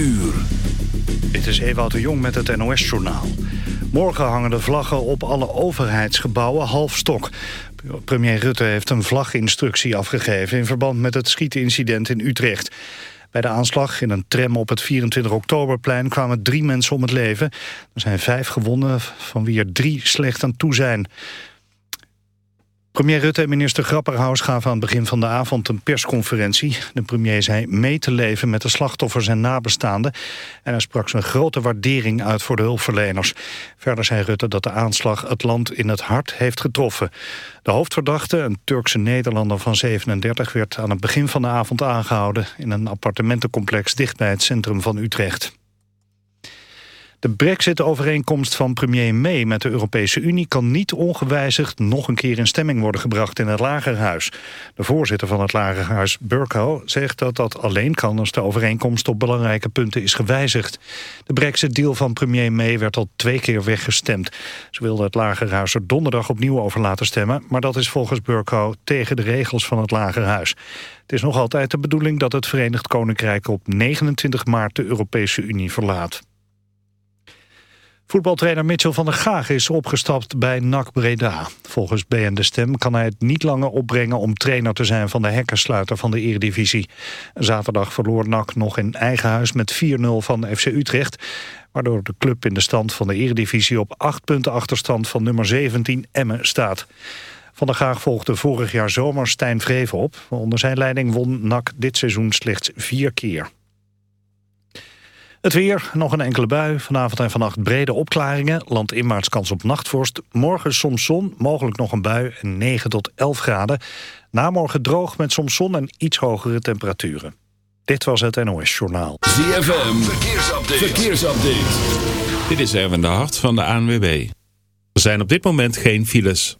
uur. Dit is Ewout de Jong met het NOS-journaal. Morgen hangen de vlaggen op alle overheidsgebouwen half stok. Premier Rutte heeft een vlaginstructie afgegeven... in verband met het schietincident in Utrecht. Bij de aanslag in een tram op het 24 oktoberplein kwamen drie mensen om het leven. Er zijn vijf gewonden, van wie er drie slecht aan toe zijn. Premier Rutte en minister Grapperhaus gaven aan het begin van de avond een persconferentie. De premier zei mee te leven met de slachtoffers en nabestaanden. En hij sprak zijn grote waardering uit voor de hulpverleners. Verder zei Rutte dat de aanslag het land in het hart heeft getroffen. De hoofdverdachte, een Turkse Nederlander van 37... werd aan het begin van de avond aangehouden... in een appartementencomplex dicht bij het centrum van Utrecht. De brexit-overeenkomst van premier May met de Europese Unie... kan niet ongewijzigd nog een keer in stemming worden gebracht in het Lagerhuis. De voorzitter van het Lagerhuis, Burko, zegt dat dat alleen kan... als de overeenkomst op belangrijke punten is gewijzigd. De brexit-deal van premier May werd al twee keer weggestemd. Ze wilde het Lagerhuis er donderdag opnieuw over laten stemmen... maar dat is volgens Burko tegen de regels van het Lagerhuis. Het is nog altijd de bedoeling dat het Verenigd Koninkrijk op 29 maart de Europese Unie verlaat. Voetbaltrainer Mitchell van der Gaag is opgestapt bij NAC Breda. Volgens BN De Stem kan hij het niet langer opbrengen om trainer te zijn van de hekkersluiter van de Eredivisie. Zaterdag verloor NAC nog in eigen huis met 4-0 van FC Utrecht, waardoor de club in de stand van de Eredivisie op 8 punten achterstand van nummer 17 Emmen staat. Van der Gaag volgde vorig jaar zomer Stijn Vreven op. Onder zijn leiding won NAC dit seizoen slechts vier keer. Het weer, nog een enkele bui. Vanavond en vannacht brede opklaringen. Landinwaarts kans op nachtvorst. Morgen soms zon, mogelijk nog een bui en 9 tot 11 graden. Namorgen droog met soms zon en iets hogere temperaturen. Dit was het NOS Journaal. ZFM, verkeersupdate. verkeersupdate. Dit is Erwin de Hart van de ANWB. Er zijn op dit moment geen files.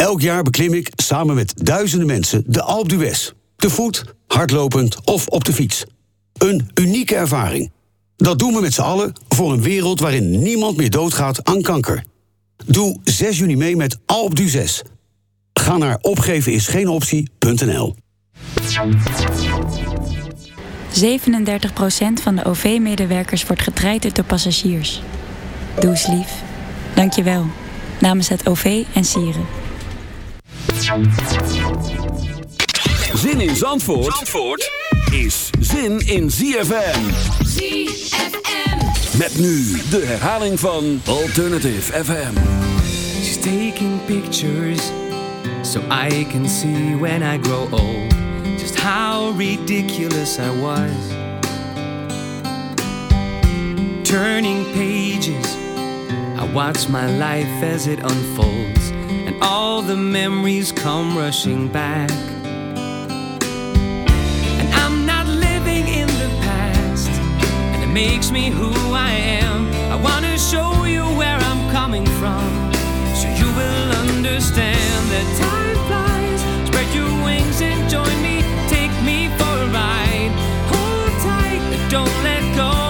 Elk jaar beklim ik samen met duizenden mensen de Alpe d'Huez. Te voet, hardlopend of op de fiets. Een unieke ervaring. Dat doen we met z'n allen voor een wereld waarin niemand meer doodgaat aan kanker. Doe 6 juni mee met d'Huez. Ga naar opgevenisgeenoptie.nl 37% van de OV-medewerkers wordt getraind door passagiers. Doe lief. Dank je wel. Namens het OV en Sieren. Zin in Zandvoort, Zandvoort is zin in ZFM. ZFM. Met nu de herhaling van Alternative FM. She's taking pictures so I can see when I grow old just how ridiculous I was. Turning pages, I watch my life as it unfolds, all the memories come rushing back. And I'm not living in the past, and it makes me who I am. I wanna show you where I'm coming from, so you will understand that time flies. Spread your wings and join me, take me for a ride. Hold tight, don't let go.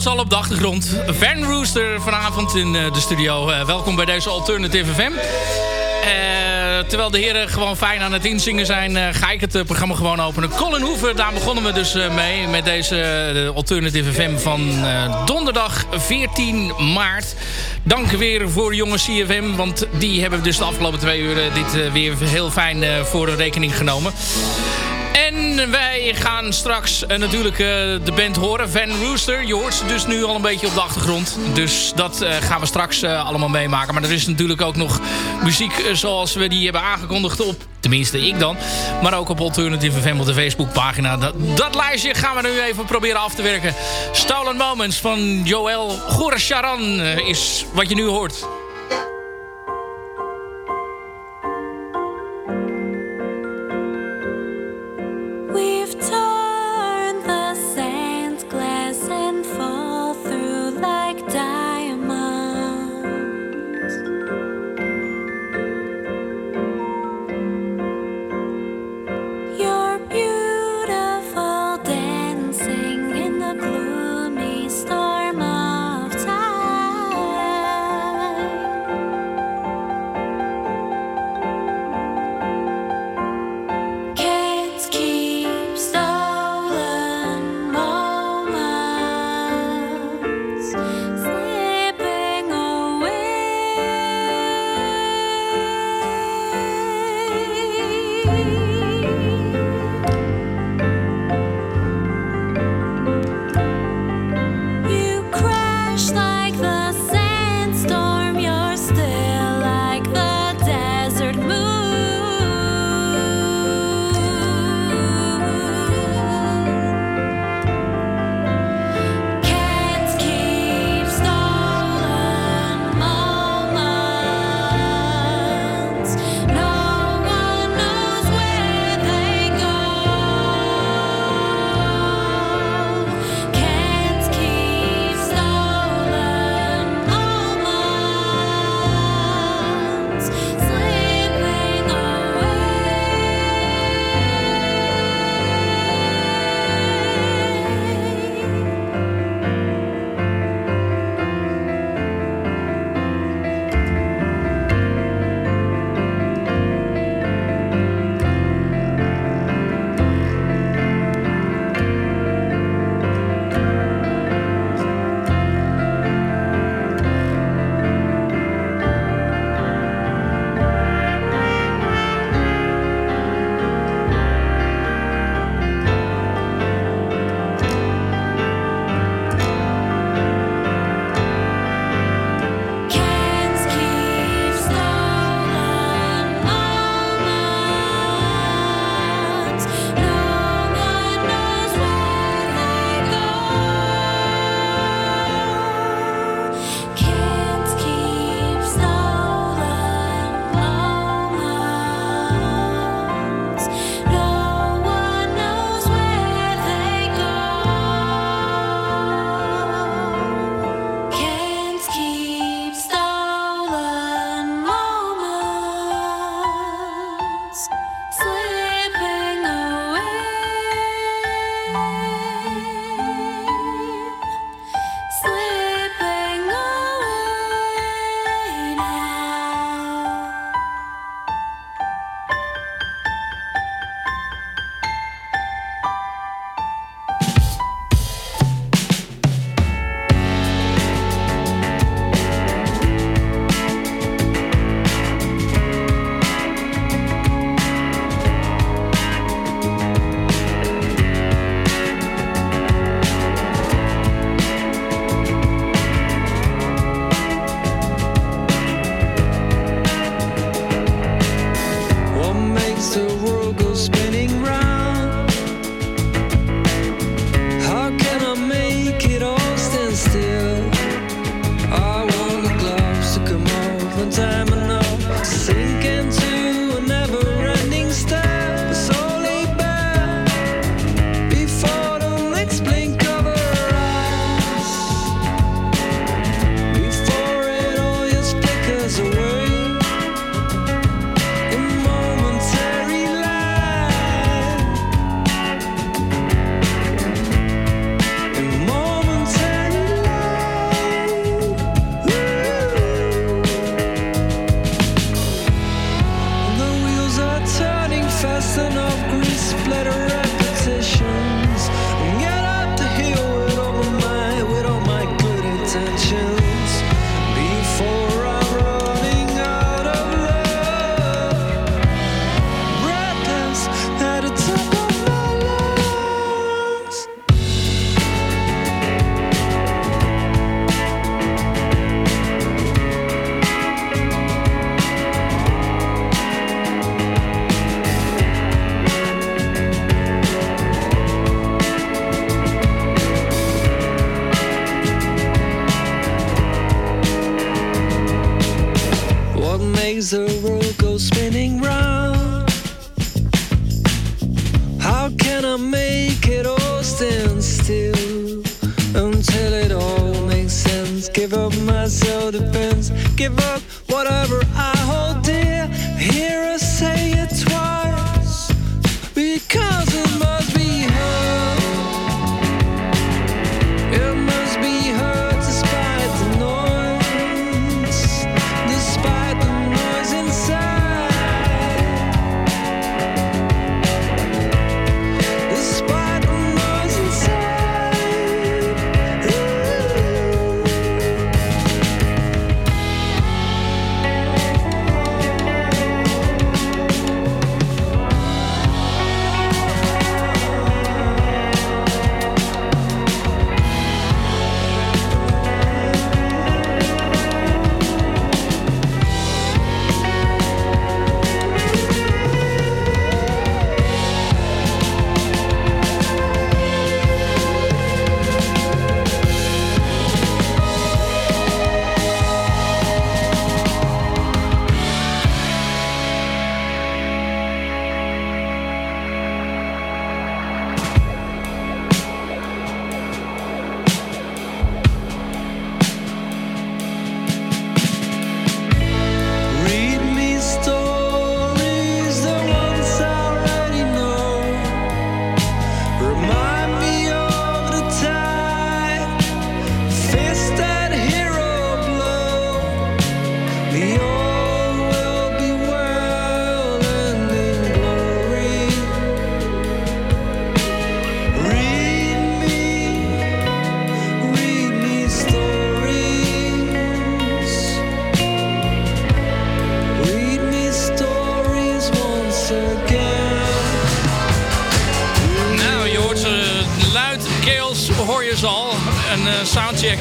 hoort ze al op de achtergrond. Van Rooster vanavond in eh, de studio. Eh, welkom bij deze Alternative FM. Eh, terwijl de heren gewoon fijn aan het inzingen zijn... ga ik het programma gewoon openen. Colin Hoeven, daar begonnen we dus mee... met deze Alternative FM van donderdag 14 maart. Dank weer voor jonge CFM... want die hebben dus de afgelopen twee uur... dit weer heel fijn voor de rekening genomen. En wij gaan straks eh, natuurlijk eh, de band horen. Van Rooster. Je hoort ze dus nu al een beetje op de achtergrond. Dus dat eh, gaan we straks allemaal meemaken. Maar er is natuurlijk ook nog muziek zoals we die hebben aangekondigd op... Tenminste, ik dan. Maar ook op Alternative FM op de Facebookpagina. Dat, dat lijstje gaan we nu even proberen af te werken. Stolen Moments van Joël Gorescharan eh, is wat je nu hoort.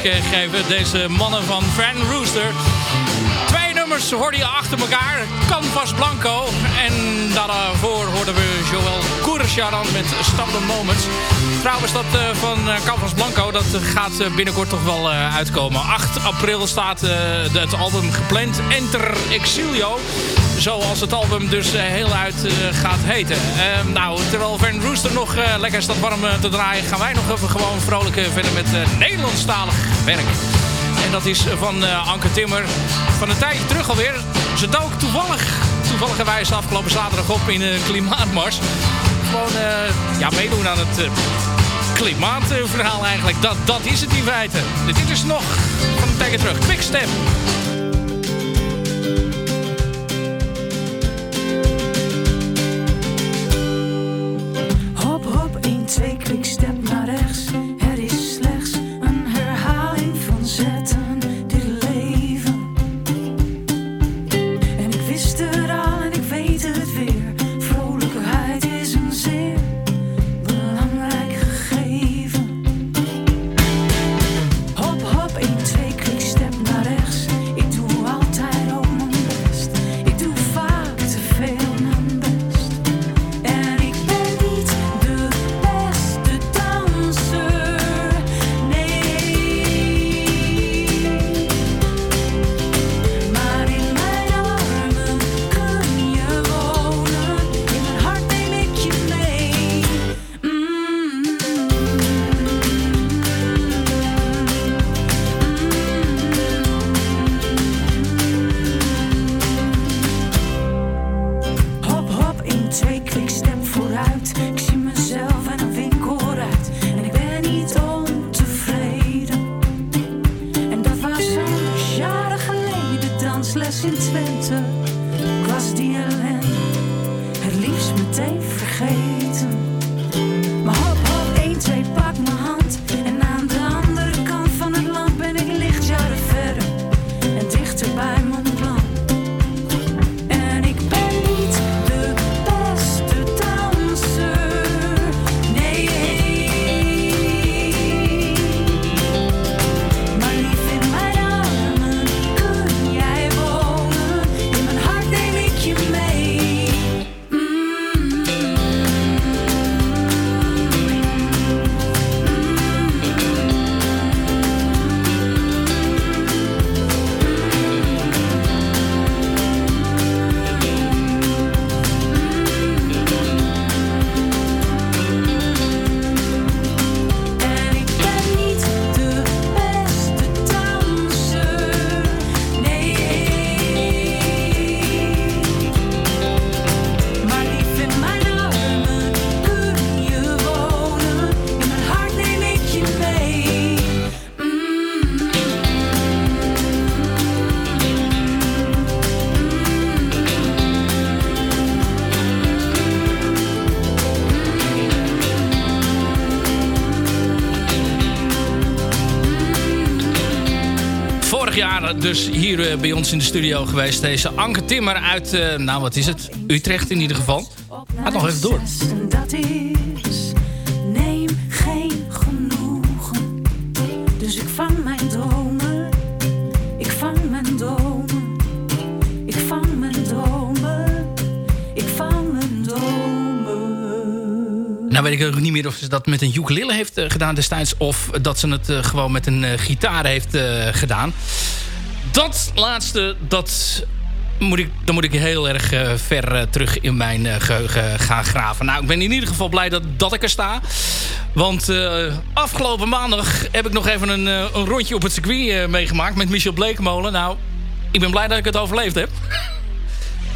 Eh, geven. Deze mannen van Van Rooster. Twee nummers hoorden je achter elkaar. Canvas Blanco. En daarvoor hoorden we Joël Koersjaran met Standard Moments. Trouwens, dat eh, van eh, Canvas Blanco dat gaat binnenkort toch wel uitkomen. 8 april staat het album gepland. Enter Exilio zoals het album dus heel uit gaat heten. Ehm, nou, terwijl Van Rooster nog lekker staat warm te draaien... gaan wij nog even gewoon vrolijk verder met Nederlandstalig werk. En dat is van eh, Anke Timmer. Van een tijdje terug alweer. Ze dook toevallig, toevalligerwijs afgelopen zaterdag op in een klimaatmars. Gewoon eh, ja, meedoen aan het eh, klimaatverhaal eigenlijk. Dat, dat is het in feite. Dit is nog van een tijdje terug. Quickstep. Dus hier eh, bij ons in de studio geweest. Deze Anke Timmer uit, eh, nou wat is het? Utrecht in ieder geval. Gaat nog even door. Dat is, neem geen genoegen. Dus ik vang mijn dromen, ik vang mijn dromen, ik vang mijn dromen, ik vang mijn dromen. Nou weet ik ook niet meer of ze dat met een ukulele heeft eh, gedaan destijds... of dat ze het gewoon met een gitaar heeft gedaan. Dat laatste, dat moet ik, dan moet ik heel erg eh, ver eh, terug in mijn eh, geheugen gaan graven. Nou, ik ben in ieder geval blij dat, dat ik er sta. Want afgelopen maandag heb ik nog even een, een rondje op het circuit meegemaakt... met Michel Blekemolen. Nou, ik ben blij dat ik het overleefd heb.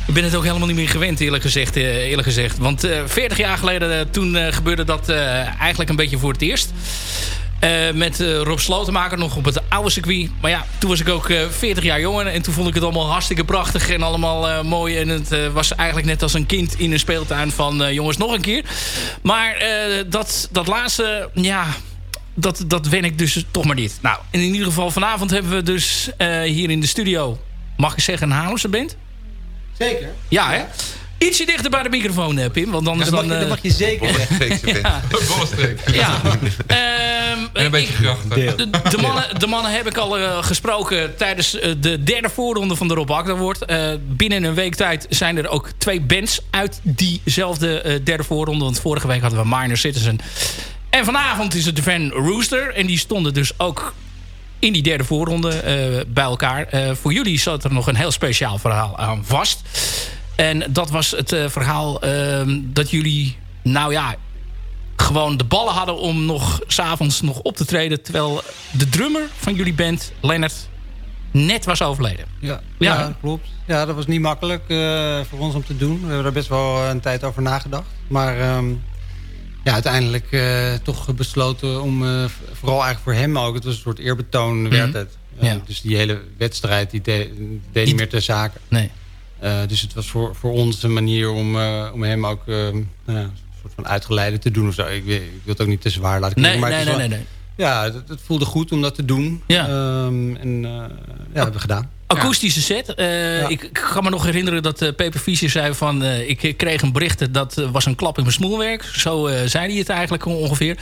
Ik ben het ook helemaal niet meer gewend, eerlijk gezegd. eerlijk gezegd. Want eh 40 jaar geleden, toen gebeurde dat eigenlijk een beetje voor het eerst. Eh, met eh, Rob Slotenmaker nog op het oude circuit. Maar ja, toen was ik ook eh 40 jaar jonger. En toen vond ik het allemaal hartstikke prachtig en allemaal eh, mooi. En het eh, was eigenlijk net als een kind in een speeltuin van... eh, jongens, nog een keer. Maar eh, dat, dat laatste, ja... Dat, dat wen ik dus toch maar niet. Nou, in ieder geval vanavond hebben we dus eh, hier in de studio... Mag ik zeggen, een Haarlemse band? Zeker. Ja, hè? Ietsje dichter bij de microfoon, eh, Pim. Want anders Ja, dat mag dan... je- eh, dat mag je zeker. Ja. Ja. Ehm, En een beetje grachten. de, de, mannen, de mannen heb ik al eh, gesproken tijdens de derde voorronde van de Rob Akda Award. Eh, binnen een week tijd zijn er ook twee bands uit diezelfde eh, derde voorronde. Want vorige week hadden we Minor Citizen. En vanavond is het de Van Rooster. En die stonden dus ook in die derde voorronde eh, bij elkaar. Eh, voor jullie zat er nog een heel speciaal verhaal aan vast. En dat was het eh, verhaal ehm, dat jullie, nou ja, gewoon de ballen hadden om nog s'avonds nog op te treden. Terwijl de drummer van jullie band, Lennart, net was overleden. Ja, Ja. ja. klopt. Ja, dat was niet makkelijk eh, voor ons om te doen. We hebben er best wel een tijd over nagedacht. Maar ehm, ja, uiteindelijk eh, toch besloten om, eh, vooral eigenlijk voor hem ook... het was een soort eerbetoon werd Mhm. het. Eh, Ja. Dus die hele wedstrijd die deed, deed niet meer ter zake. Nee. Eh, dus het was voor, voor ons een manier om, eh, om hem ook eh, nou ja, een soort van uitgeleide te doen of zo. Ik, weet- ik wil het ook niet te zwaar laten Nee, nee, nee, wel- nee, Ja, het, het voelde goed om dat te doen. Ja. Ehm, en ja, dat hebben we gedaan. Akoestische set. Ik, ik kan me nog herinneren dat uh, Peper Fischer zei van... ik kreeg een bericht, dat was een klap in mijn smoelwerk. Zo zei hij het eigenlijk ongeveer.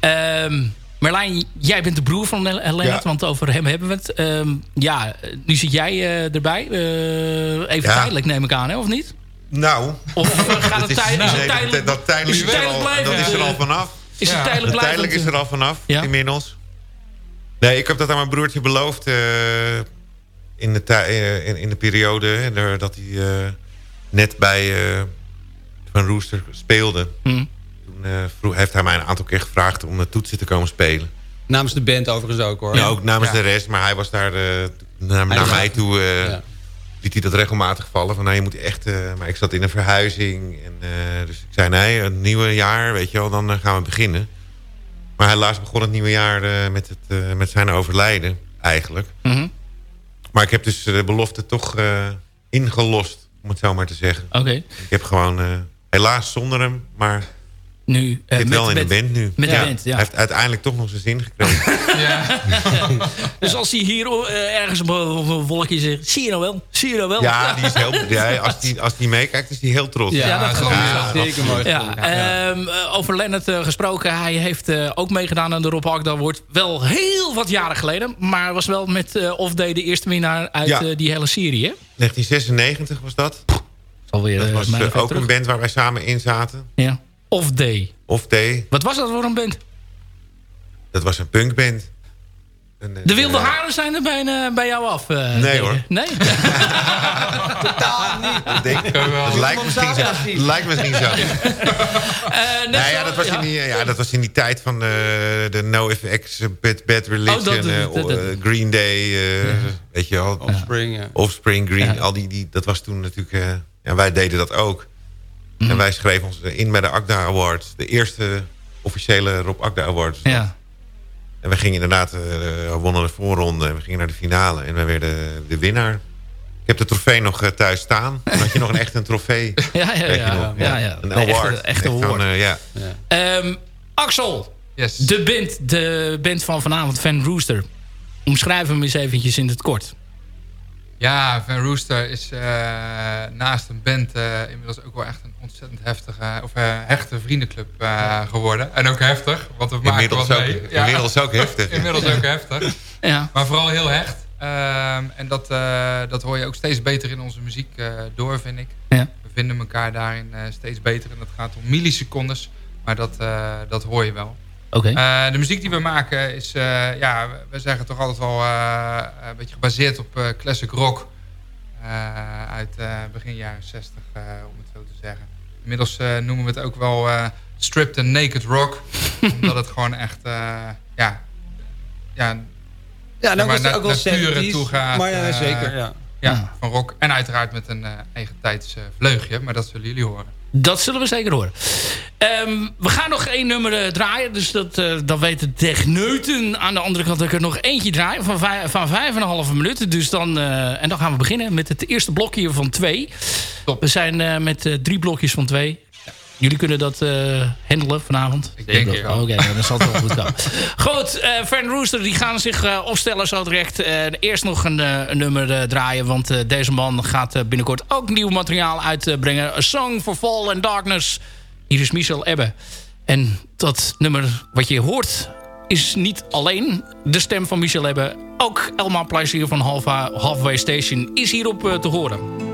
Ehm Merlijn, jij bent de broer van Len- Lennart, Ja. want over hem hebben we het. Ehm, ja, nu zit jij eh, erbij. Eh, even Ja. tijdelijk neem ik aan, hè, of niet? Nou, Of eh, gaat het, is- tij- is het nee, tijdelijk, dat, tijdelijk is het is er tijdelijk al, blijven? dat is er al vanaf. Is het tijdelijk blijven? tijdelijk is er al vanaf, Ja. inmiddels. Nee, ik heb dat aan mijn broertje beloofd... eh, in, de in, in de periode dat hij eh, net bij eh, Van Rooster speelde. Mhm. Eh, vroeg, heeft hij mij een aantal keer gevraagd om toetsen te komen spelen. Namens de band overigens ook hoor. Ja, ook namens Ja. de rest, maar hij was daar eh, naar, naar mij toe. eh, Ja. liet hij dat regelmatig vallen. Van, nou, je moet echt... maar ik zat in een verhuizing. En, dus ik zei, nee, het nieuwe jaar, weet je wel, dan gaan we beginnen. Maar helaas begon het nieuwe jaar met, het, met zijn overlijden, eigenlijk. Mhm. Maar ik heb dus de belofte toch ingelost, om het zo maar te zeggen. Oké. Ik heb gewoon, helaas zonder hem, maar... Nu, eh, zit met- wel in met- de band nu. met de band, ja. Hij heeft uiteindelijk toch nog zijn zin gekregen. Dus als hij hier eh, ergens op een op een wolkje zegt... Zie je nou wel? Zie je nou wel? Ja, die is heel, ja, als hij als die meekijkt, is hij heel trots. Ja, dat geloof ik zeker mooi. Ja, ehm, eh, over Lennart eh, gesproken. Hij heeft eh, ook meegedaan aan de Rob Agda Award. Wel heel wat jaren geleden. Maar was wel met eh Off Day de eerste winnaar uit Ja. die hele serie. Hè? 1996 was dat. Alweer, dat was ook terug. een band waar wij samen in zaten. Ja. Off Day. Of Day. Wat was dat voor een band? Dat was een punkband. Een, eh, De wilde haren zijn er bijna bij jou af. eh, Nee, hoor. Nee? Dat denk ik. Dat lijkt misschien zo. Dat lijkt misschien zo. Eh, net Nou ja, zo- dat was in die, ja, dat was in die tijd van eh, de NoFX, Bad, Bad Religion, Oh, dat- dat- dat- Green Day, eh, weet je wel. Offspring, ja. Offspring, Green, al die, die, dat was toen natuurlijk... eh, ja, wij deden dat ook. Mhm. En wij schreven ons in bij de Agda Awards. De eerste officiële Rob Agda Awards. Ja. En we gingen inderdaad, eh, we wonnen de voorronde. En we gingen naar de finale. En wij werden de winnaar. Ik heb de trofee nog eh, thuis staan. Dan had je nog een echt een trofee. Ja, ja, ja. Ja, ja. Een Nee, award. echte- echte Echt zo'n, award. eh, ja. Ehm, Axel, de, band, de band van vanavond, Van Rooster. Omschrijf hem eens eventjes in het kort. Ja, Van Rooster is eh, naast een band eh, inmiddels ook wel echt een ontzettend heftige of eh, hechte vriendenclub geworden. En ook heftig, want we maken Inmiddels wat ook- mee. inmiddels ook heftig. inmiddels ook heftig. Ja. Maar vooral heel hecht. Ehm, en dat, dat hoor je ook steeds beter in onze muziek door, vind ik. Ja. We vinden elkaar daarin steeds beter. En dat gaat om millisecondes, maar dat, dat hoor je wel. Oké. Eh, de muziek die we maken is, eh, ja, we- zeggen toch altijd wel eh, een beetje gebaseerd op eh, classic rock. eh, uit eh, begin jaren 60, eh, om het zo te zeggen. Inmiddels eh, noemen we het ook wel eh, stripped and naked rock. omdat het gewoon echt, eh, ja, ja, Ja, dan maar was het naar- ook wel naar pure 70s, toe gaat. maar ja, zeker, ja. Ja, van rock. En uiteraard met een eh, eigen tijds eh, vleugje, maar dat zullen jullie horen. Dat zullen we zeker horen. Ehm, we gaan nog één nummer eh, draaien. Dus dat, eh dan weten de techneuten aan de andere kant dat ik er nog eentje draaien. Van, vijf, van vijf en een halve minuten. Dus dan, eh, en dan gaan we beginnen met het eerste blokje van twee. We zijn met drie blokjes van twee. Jullie kunnen dat eh handelen vanavond? Ik denk het wel. Oké, dan zal het wel goed komen. Goed, eh Van Rooster die gaan zich eh, opstellen zo direct. Eerst nog een, een nummer draaien. Want deze man gaat binnenkort ook nieuw materiaal uitbrengen. A Song for Fall and Darkness. Hier is Michel Ebbe. En dat nummer wat je hoort is niet alleen de stem van Michel Ebbe. Ook Elma Plezier van Halfway Station is hierop te horen.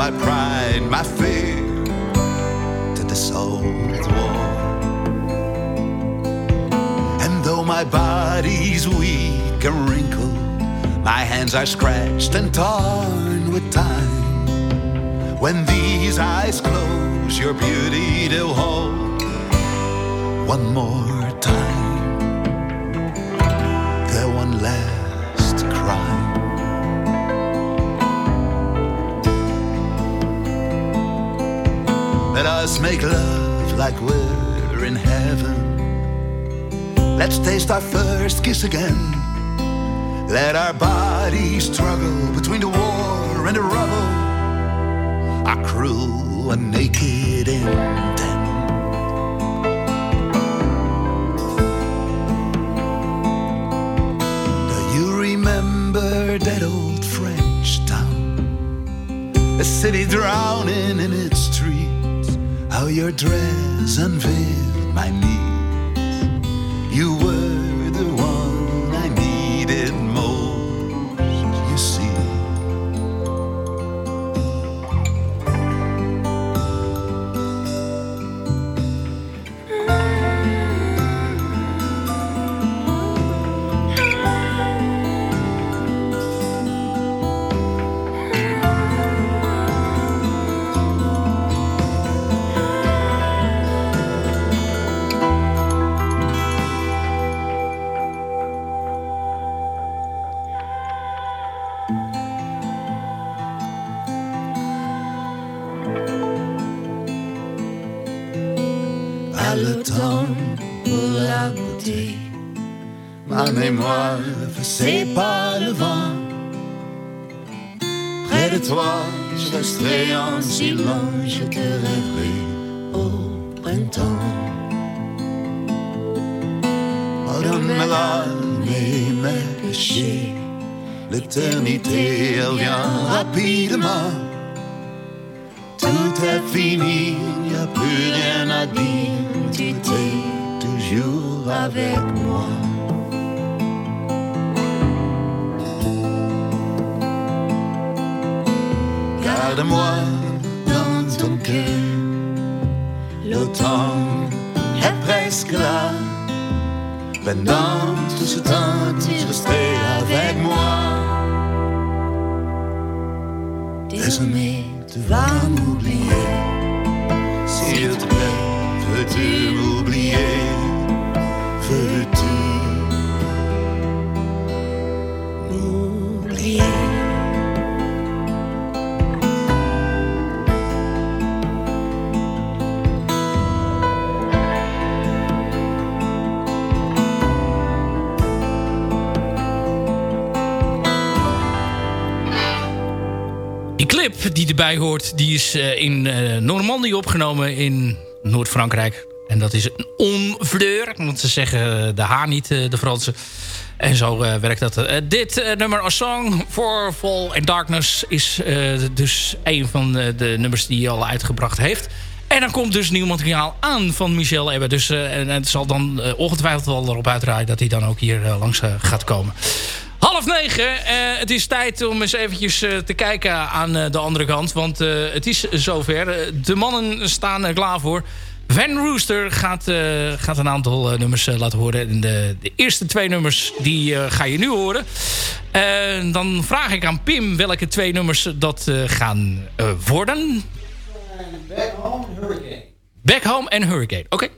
my pride, my fear to this old war. And though my body's weak and wrinkled, my hands are scratched and torn with time. When these eyes close, your beauty they'll hold one more time. Let us make love like we're in heaven. Let's taste our first kiss again. Let our bodies struggle between the war and the rubble. Our cruel and naked intent. Dress unveiled moi. Garde-moi dans ton cœur. L'automne est presque là. Pendant tout ce temps, tu restais avec moi. Désormais, tu vas m'oublier. S'il te plaît, veux-tu m'oublier clip die erbij hoort, die is eh, in eh, Normandie opgenomen in Noord-Frankrijk. En dat is een onfleur, want ze zeggen de H niet, eh, de Fransen. En zo eh, werkt dat. Eh, dit eh, nummer, A Song for Fall and Darkness... is eh, dus een van de, nummers die hij al uitgebracht heeft. En dan komt dus nieuw materiaal aan van Michel Ebbe. Dus eh, en het zal dan eh, ongetwijfeld wel erop uitdraaien... dat hij dan ook hier eh, langs eh, gaat komen. Half negen. eh, het is tijd om eens eventjes eh, te kijken aan eh, de andere kant. Want het is zover. De mannen staan er klaar voor. Van Rooster gaat, gaat een aantal nummers laten horen. En de, de eerste twee nummers die ga je nu horen. Dan vraag ik aan Pim welke twee nummers dat gaan worden. Back Home Hurricane. Back Home en Hurricane. Oké.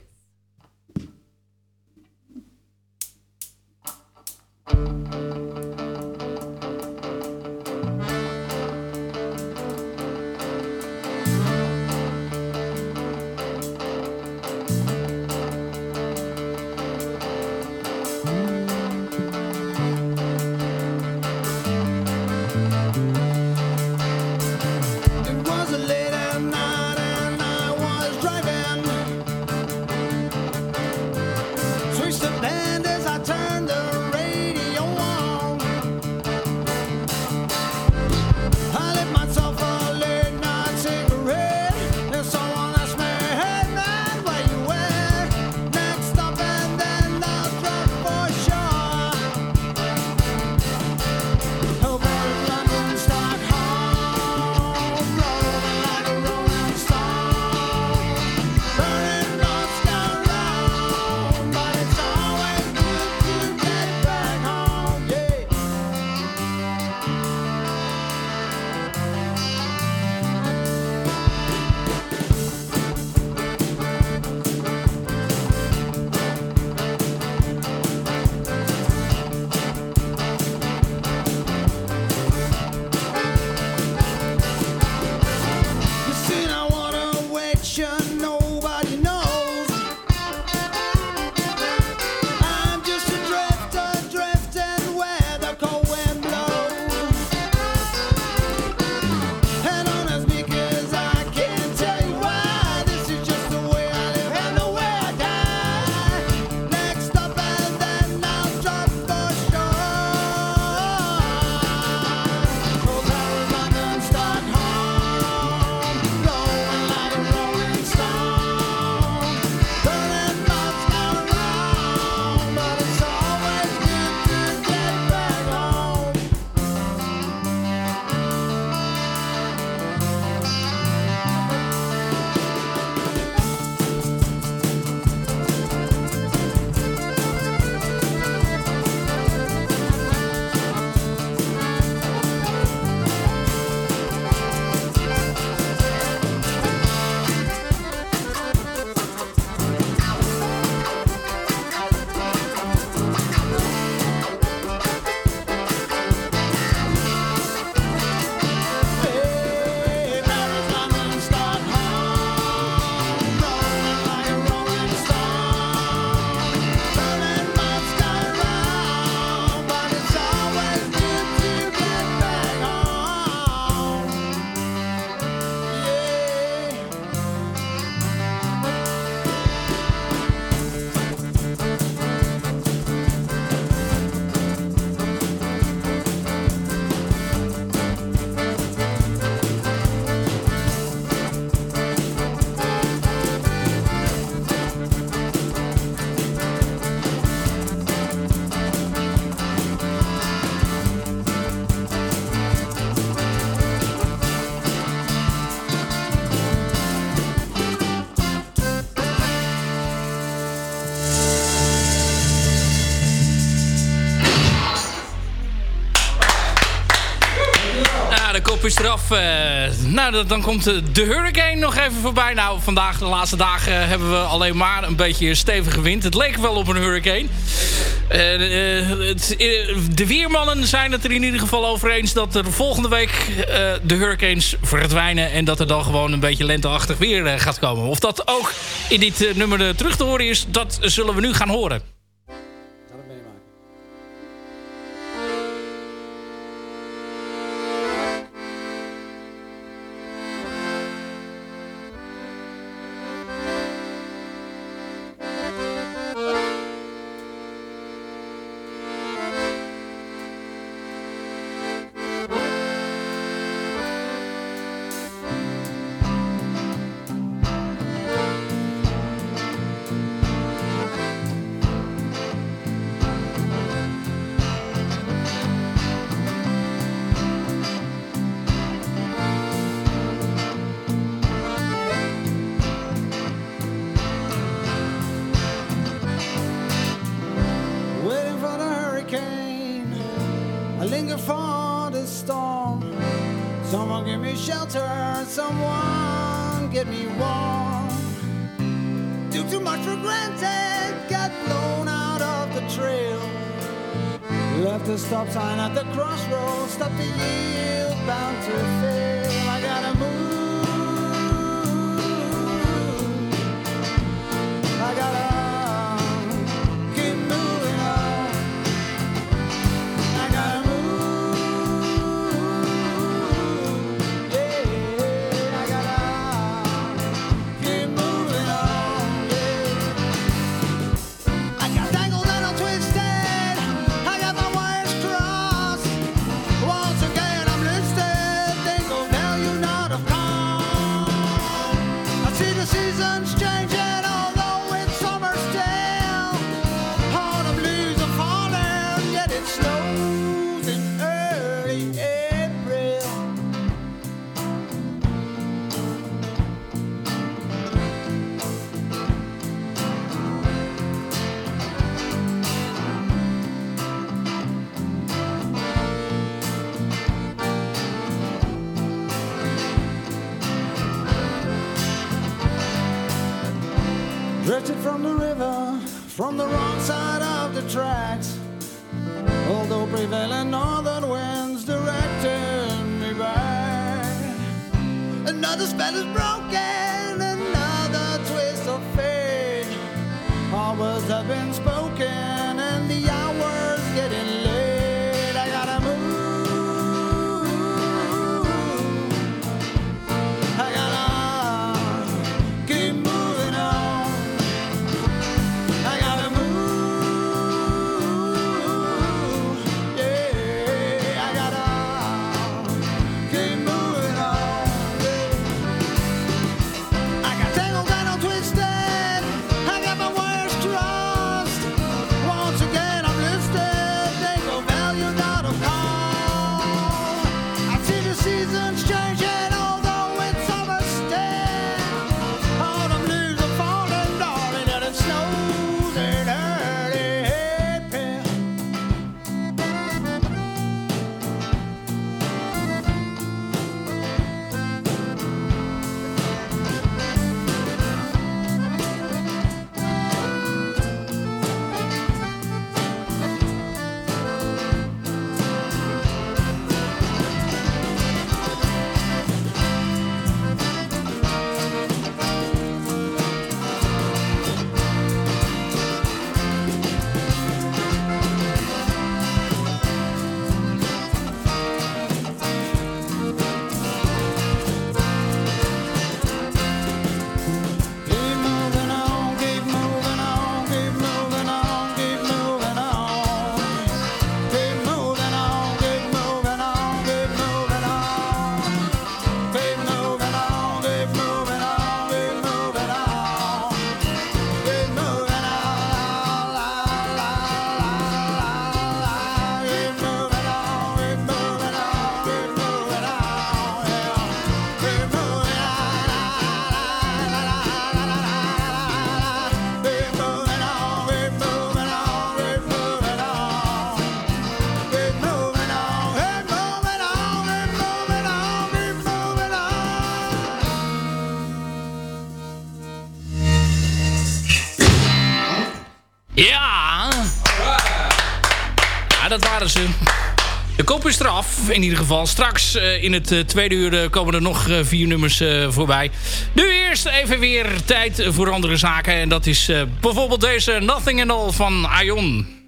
Is. Eh, nou, dan- komt de, hurricane nog even voorbij. Nou, vandaag, de laatste dagen, hebben we alleen maar een beetje stevige wind. Het leek wel op een hurricane. Eh, eh, eh, de weermannen zijn het er in ieder geval over eens... dat er volgende week eh, de hurricanes verdwijnen... en dat er dan gewoon een beetje lenteachtig weer eh, gaat komen. Of dat ook in dit eh, nummer eh, terug te horen is... dat zullen we nu gaan horen. much love. De kop is eraf, in ieder geval. Straks eh, in het eh, tweede uur eh, komen er nog vier nummers voorbij. Nu eerst even weer tijd voor andere zaken. En dat is bijvoorbeeld deze Nothing and All van Ayon.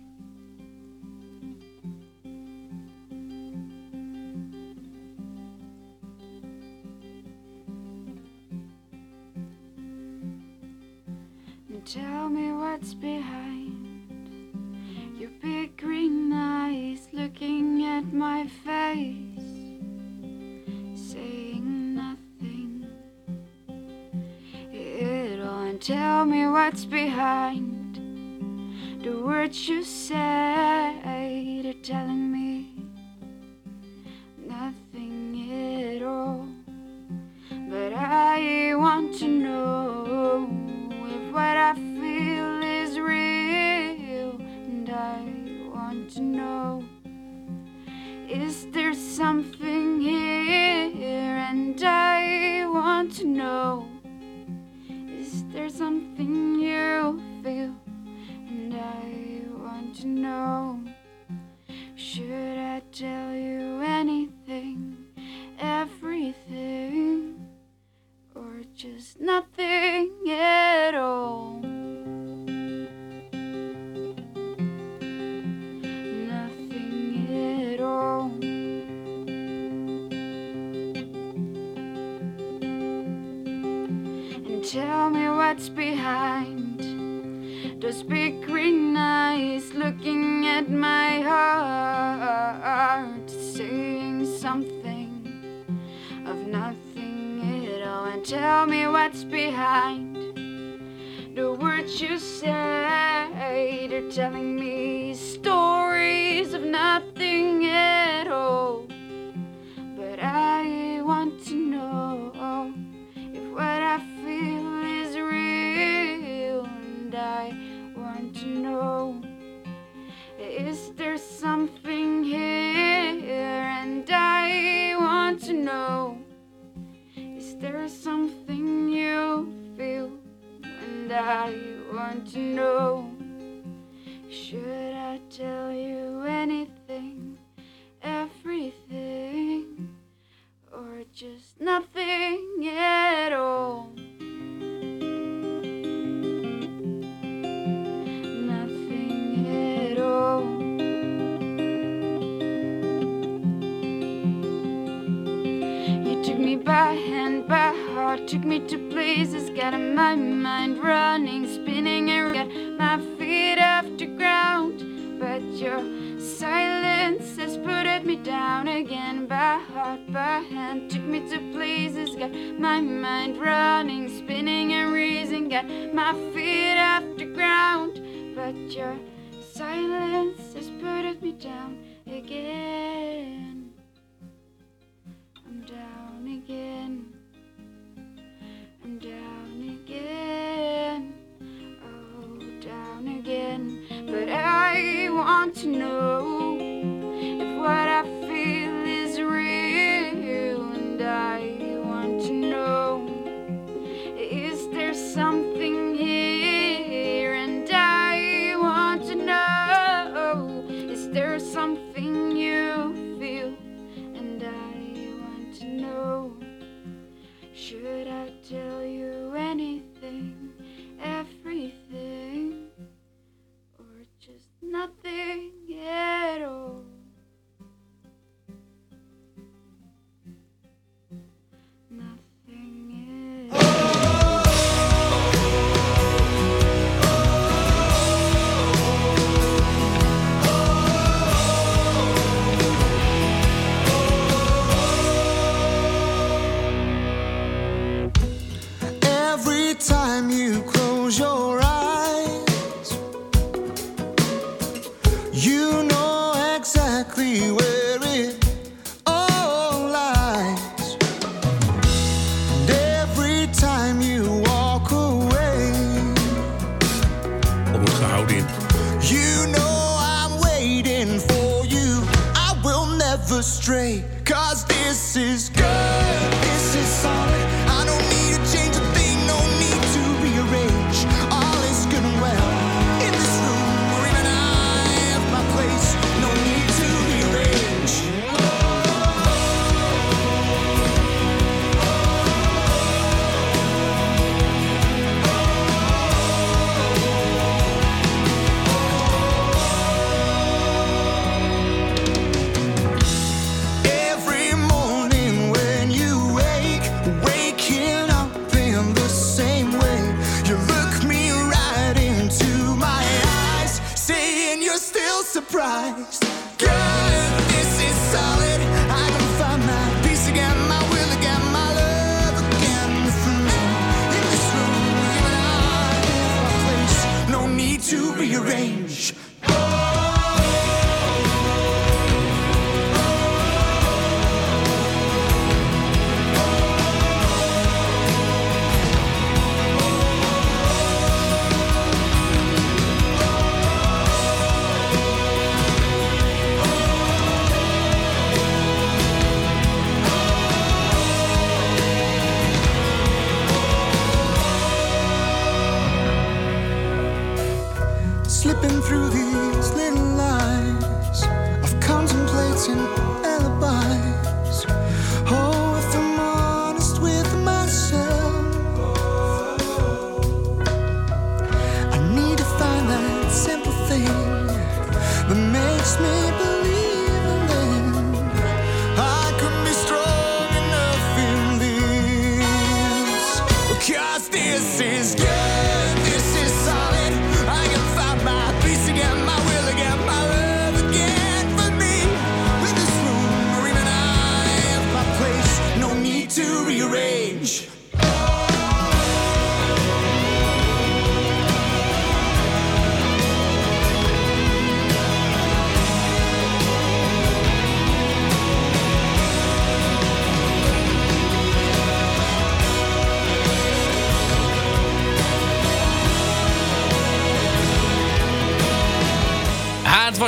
what you say to telling me. nothing at all. Nothing at all. You took me by hand, by heart, took me to places, got my mind running, spinning, and got my feet off the ground. But your silence has put me down again, by heart, by hand take me to places. Got my mind running, spinning and raising. Got my feet off the ground. But your silence has put me down again. I'm down again. I'm down again. Oh, down again. But I want to know.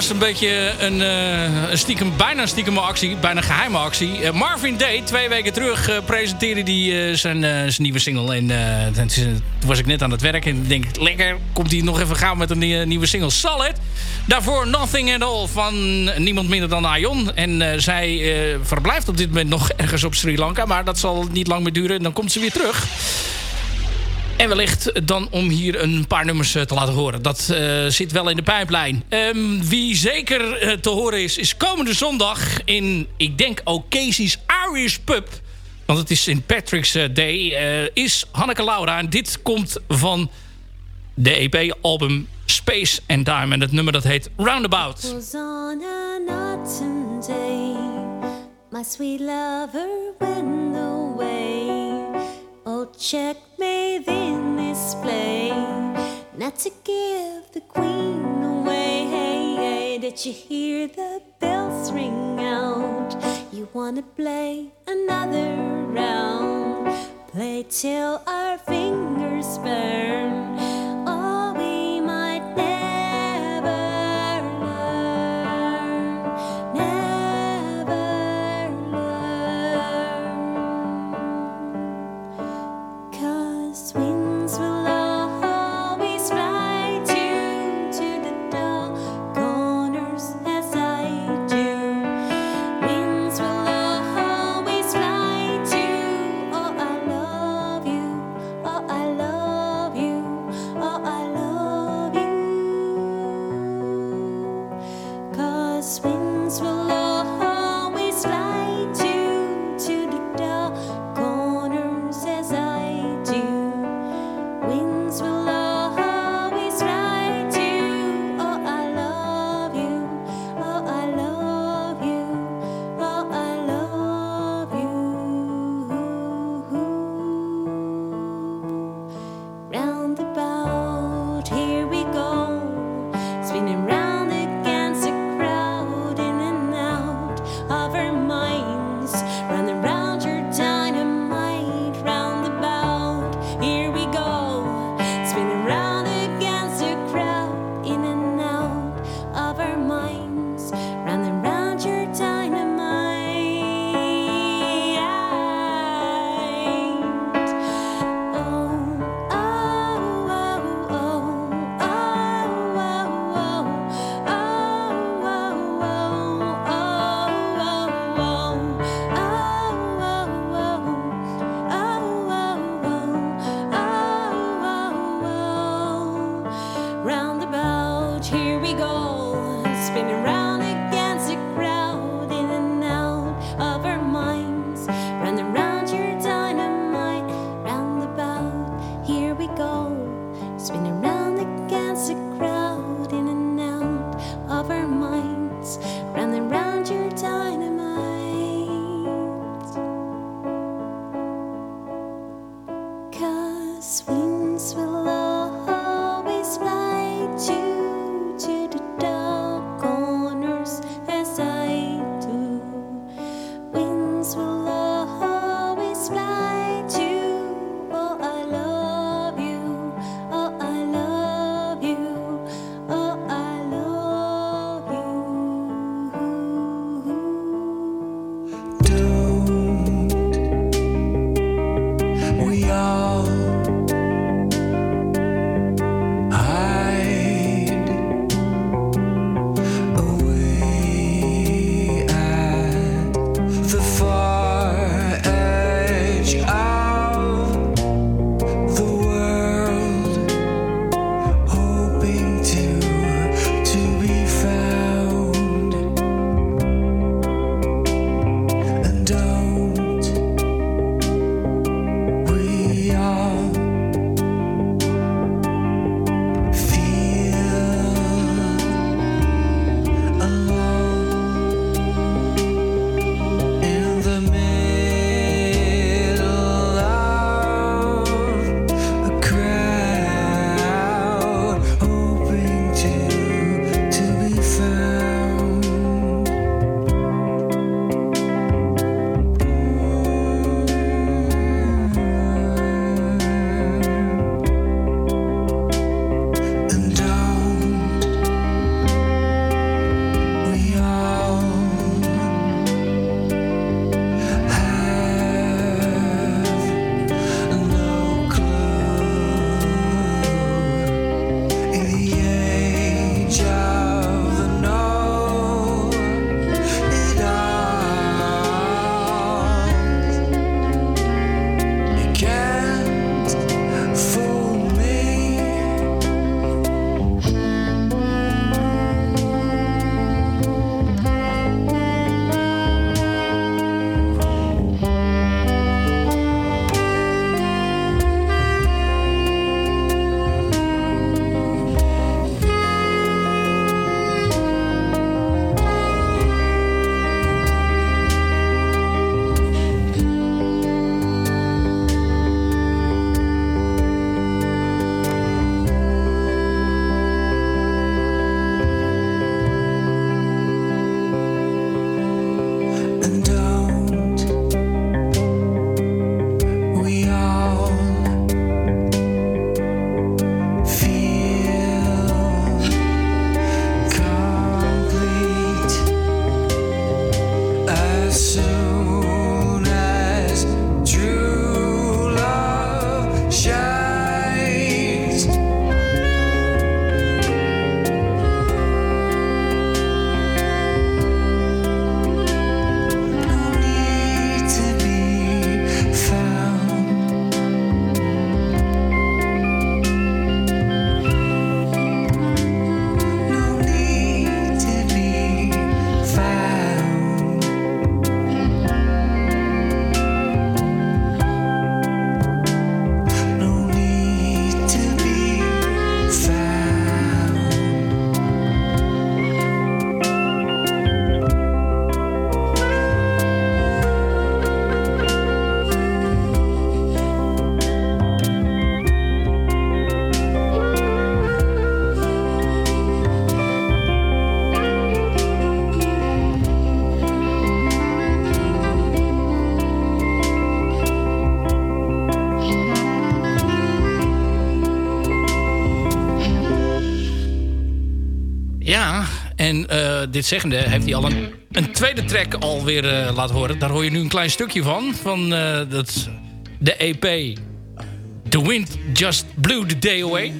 Was een beetje een, een stiekem, bijna een stiekeme actie. Bijna geheime actie. Eh, Marvin Day, twee weken terug, eh, presenteerde eh, zijn, zijn nieuwe single. En toen was ik net aan het werk en ik denk, lekker, komt hij nog even gauw met een nie- nieuwe single. Solid. Daarvoor Nothing at All van niemand minder dan Aion. En zij verblijft op dit moment nog ergens op Sri Lanka. Maar dat zal niet lang meer duren. Dan komt ze weer terug. En wellicht dan om hier een paar nummers eh, te laten horen. Dat eh, zit wel in de pijplijn. Ehm, wie zeker eh, te horen is, is komende zondag in, ik denk ook Casey's Irish Pub. Want het is St. Patrick's Day. is Hanneke Laura. En dit komt van de EP-album Space and Time. En het nummer dat heet Roundabout. was on. My sweet lover went away. Oh, checkmate in this play. Not to give the queen away. Hey, hey, did you hear the bells ring out? You wanna play another round? Play till our fingers burn. Dit zeggende heeft hij al een, een tweede track alweer eh laten horen. Daar hoor je nu een klein stukje van. Van eh, dat, de EP The Wind Just Blew the Day Away.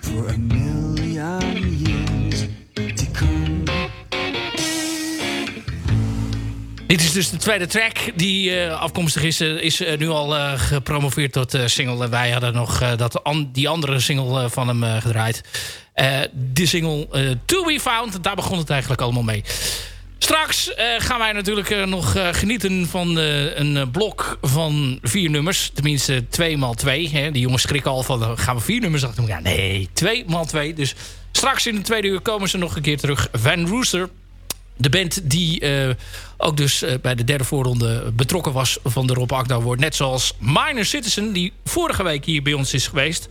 For a million years to come. Dit is dus de tweede track die eh, afkomstig is. is nu al gepromoveerd tot single. En wij hadden nog dat an- die andere single van hem gedraaid. Eh, de single eh, To Be Found. Daar begon het eigenlijk allemaal mee. Straks eh, gaan wij natuurlijk nog genieten van een blok van vier nummers. Tenminste, twee maal twee. Die jongens schrikken al van, gaan we vier nummers achter elkaar? Nee, twee maal twee. Dus straks in de tweede uur komen ze nog een keer terug. Van Rooster. De band die ook dus bij de derde voorronde betrokken was van de Rob Akda Award. Net zoals Minor Citizen, die vorige week hier bij ons is geweest.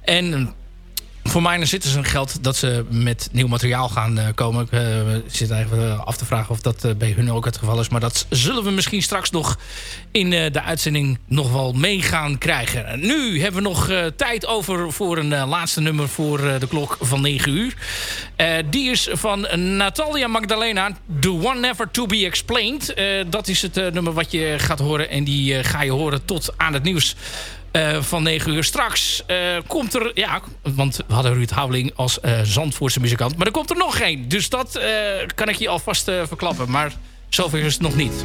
En voor Minor Citizen geldt dat ze met nieuw materiaal gaan eh, komen. Ik eh, zit even eh, af te vragen of dat bij hun ook het geval is. Maar dat zullen we misschien straks nog in de uitzending nog wel mee gaan krijgen. Nu hebben we nog tijd over voor een laatste nummer voor de klok van 9 uur. Die is van Natalia Magdalena, The One Never To Be Explained. Dat is het nummer wat je gaat horen en die ga je horen tot aan het nieuws. Eh, van 9 uur. Straks eh, komt er, ja, want we hadden Ruud Houweling als eh Zandvoortse muzikant. Maar er komt er nog één. Dus dat kan ik je alvast verklappen. Maar zover is het nog niet.